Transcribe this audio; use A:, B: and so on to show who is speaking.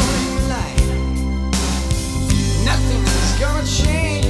A: morning light. Nothing's gonna change.